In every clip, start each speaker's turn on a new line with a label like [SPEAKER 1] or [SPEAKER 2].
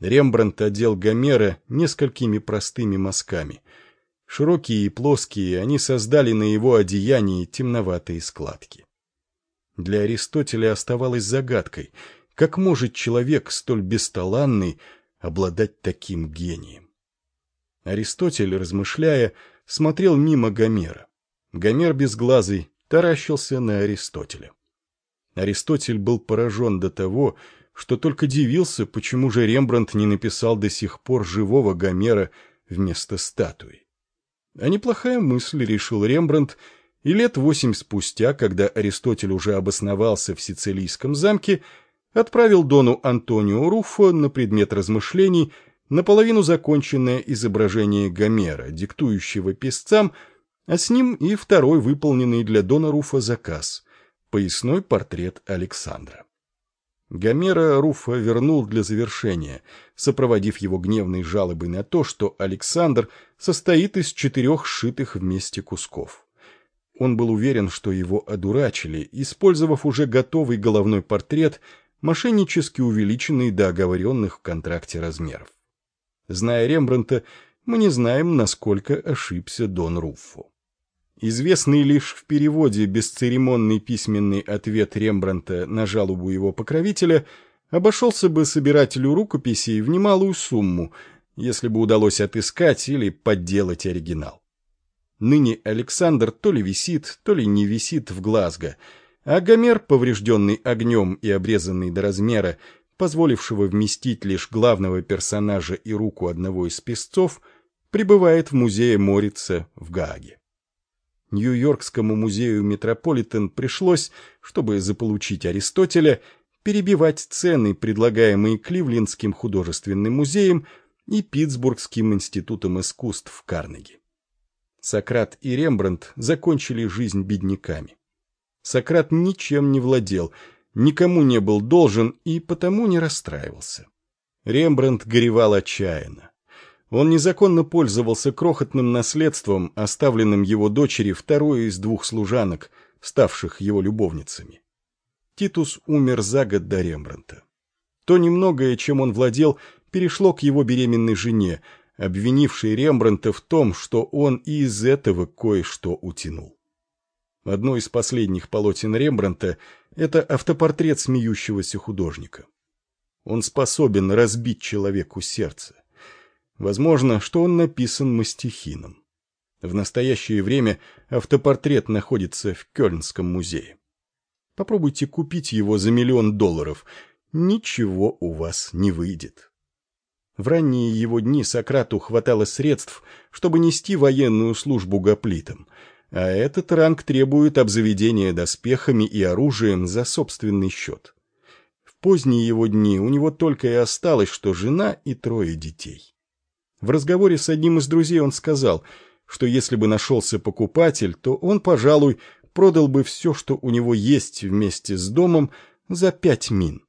[SPEAKER 1] Рембрандт одел Гомера несколькими простыми мазками. Широкие и плоские, они создали на его одеянии темноватые складки. Для Аристотеля оставалось загадкой, как может человек столь бесталанный обладать таким гением. Аристотель, размышляя, смотрел мимо Гомера. Гомер безглазый таращился на Аристотеля. Аристотель был поражен до того, что только дивился, почему же Рембрандт не написал до сих пор живого Гомера вместо статуи. А неплохая мысль, решил Рембрандт, и лет восемь спустя, когда Аристотель уже обосновался в Сицилийском замке, отправил Дону Антонио Руффо на предмет размышлений наполовину законченное изображение Гомера, диктующего песцам, а с ним и второй выполненный для Дона Руфа заказ – поясной портрет Александра. Гомера Руфа вернул для завершения, сопроводив его гневной жалобой на то, что Александр состоит из четырех сшитых вместе кусков. Он был уверен, что его одурачили, использовав уже готовый головной портрет, мошеннически увеличенный до оговоренных в контракте размеров. Зная Рембрандта, мы не знаем, насколько ошибся Дон Руффо. Известный лишь в переводе бесцеремонный письменный ответ Рембранта на жалобу его покровителя обошелся бы собирателю рукописей в немалую сумму, если бы удалось отыскать или подделать оригинал. Ныне Александр то ли висит, то ли не висит в Глазго, а Гомер, поврежденный огнем и обрезанный до размера, позволившего вместить лишь главного персонажа и руку одного из песцов, пребывает в музее Морица в Гааге. Нью-Йоркскому музею Метрополитен пришлось, чтобы заполучить Аристотеля, перебивать цены, предлагаемые Кливлендским художественным музеем и Питтсбургским институтом искусств в Карнеги. Сократ и Рембрандт закончили жизнь бедняками. Сократ ничем не владел, никому не был должен и потому не расстраивался. Рембрандт горевал отчаянно. Он незаконно пользовался крохотным наследством, оставленным его дочери второй из двух служанок, ставших его любовницами. Титус умер за год до Рембранта. То немногое, чем он владел, перешло к его беременной жене, обвинившей Рембранта в том, что он и из этого кое-что утянул. Одно из последних полотен Рембранта – это автопортрет смеющегося художника. Он способен разбить человеку сердце. Возможно, что он написан мастихином. В настоящее время автопортрет находится в Кёльнском музее. Попробуйте купить его за миллион долларов. Ничего у вас не выйдет. В ранние его дни Сократу хватало средств, чтобы нести военную службу гоплитам, а этот ранг требует обзаведения доспехами и оружием за собственный счет. В поздние его дни у него только и осталось, что жена и трое детей. В разговоре с одним из друзей он сказал, что если бы нашелся покупатель, то он, пожалуй, продал бы все, что у него есть вместе с домом, за пять мин.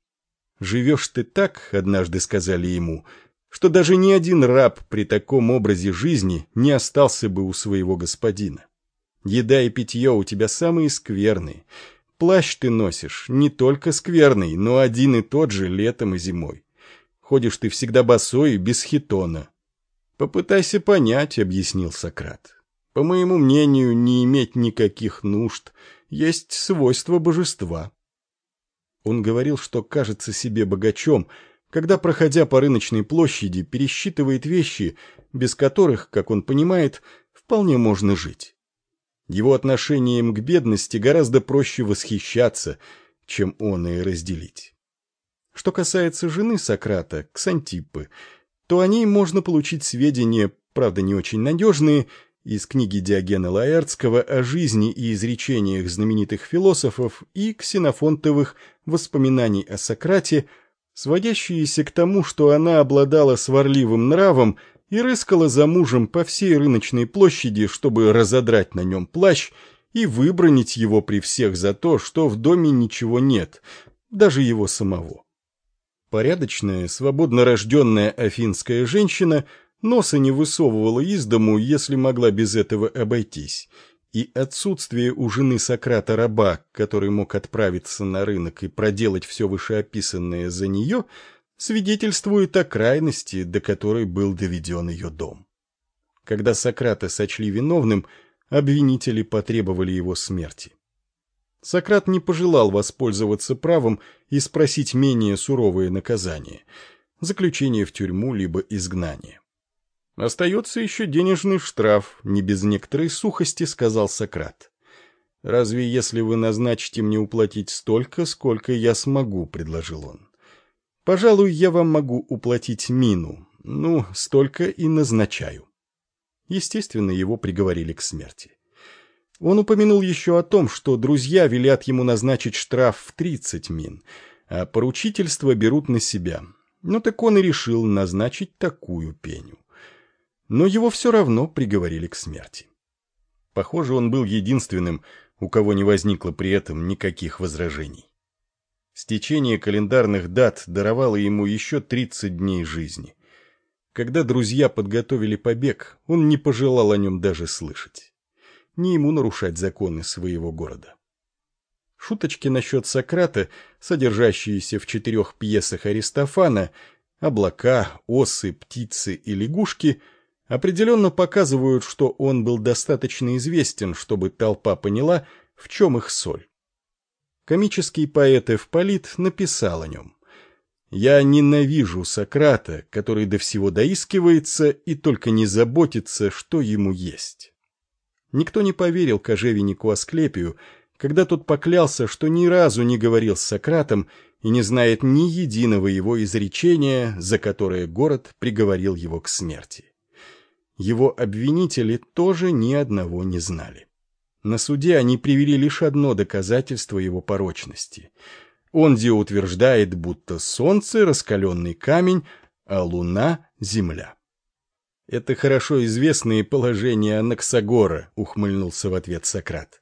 [SPEAKER 1] «Живешь ты так», — однажды сказали ему, что даже ни один раб при таком образе жизни не остался бы у своего господина. Еда и питье у тебя самые скверные. Плащ ты носишь не только скверный, но один и тот же летом и зимой. Ходишь ты всегда босой и без хитона, «Попытайся понять», — объяснил Сократ. «По моему мнению, не иметь никаких нужд есть свойство божества». Он говорил, что кажется себе богачом, когда, проходя по рыночной площади, пересчитывает вещи, без которых, как он понимает, вполне можно жить. Его отношением к бедности гораздо проще восхищаться, чем он и разделить. Что касается жены Сократа, Ксантиппы, то о ней можно получить сведения, правда не очень надежные, из книги Диогена Лаэртского о жизни и изречениях знаменитых философов и ксенофонтовых воспоминаний о Сократе, сводящиеся к тому, что она обладала сварливым нравом и рыскала за мужем по всей рыночной площади, чтобы разодрать на нем плащ и выбронить его при всех за то, что в доме ничего нет, даже его самого. Порядочная, свободно рожденная афинская женщина носа не высовывала из дому, если могла без этого обойтись, и отсутствие у жены Сократа раба, который мог отправиться на рынок и проделать все вышеописанное за нее, свидетельствует о крайности, до которой был доведен ее дом. Когда Сократа сочли виновным, обвинители потребовали его смерти. Сократ не пожелал воспользоваться правом и спросить менее суровое наказание – заключение в тюрьму либо изгнание. «Остается еще денежный штраф», — не без некоторой сухости сказал Сократ. «Разве если вы назначите мне уплатить столько, сколько я смогу?» — предложил он. «Пожалуй, я вам могу уплатить мину. Ну, столько и назначаю». Естественно, его приговорили к смерти. Он упомянул еще о том, что друзья велят ему назначить штраф в 30 мин, а поручительство берут на себя. Ну так он и решил назначить такую пеню. Но его все равно приговорили к смерти. Похоже, он был единственным, у кого не возникло при этом никаких возражений. Стечение календарных дат даровало ему еще 30 дней жизни. Когда друзья подготовили побег, он не пожелал о нем даже слышать. Не ему нарушать законы своего города. Шуточки насчет Сократа, содержащиеся в четырех пьесах Аристофана «Облака», «Осы», «Птицы» и «Лягушки» определенно показывают, что он был достаточно известен, чтобы толпа поняла, в чем их соль. Комический поэт Эвполит написал о нем. Я ненавижу Сократа, который до всего доискивается и только не заботится, что ему есть. Никто не поверил кожевеннику Асклепию, когда тот поклялся, что ни разу не говорил с Сократом и не знает ни единого его изречения, за которое город приговорил его к смерти. Его обвинители тоже ни одного не знали. На суде они привели лишь одно доказательство его порочности — Онди утверждает, будто Солнце — раскаленный камень, а Луна — земля. «Это хорошо известные положения Анаксагора», — ухмыльнулся в ответ Сократ.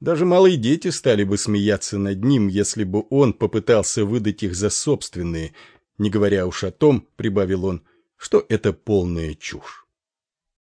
[SPEAKER 1] «Даже малые дети стали бы смеяться над ним, если бы он попытался выдать их за собственные, не говоря уж о том, — прибавил он, — что это полная чушь».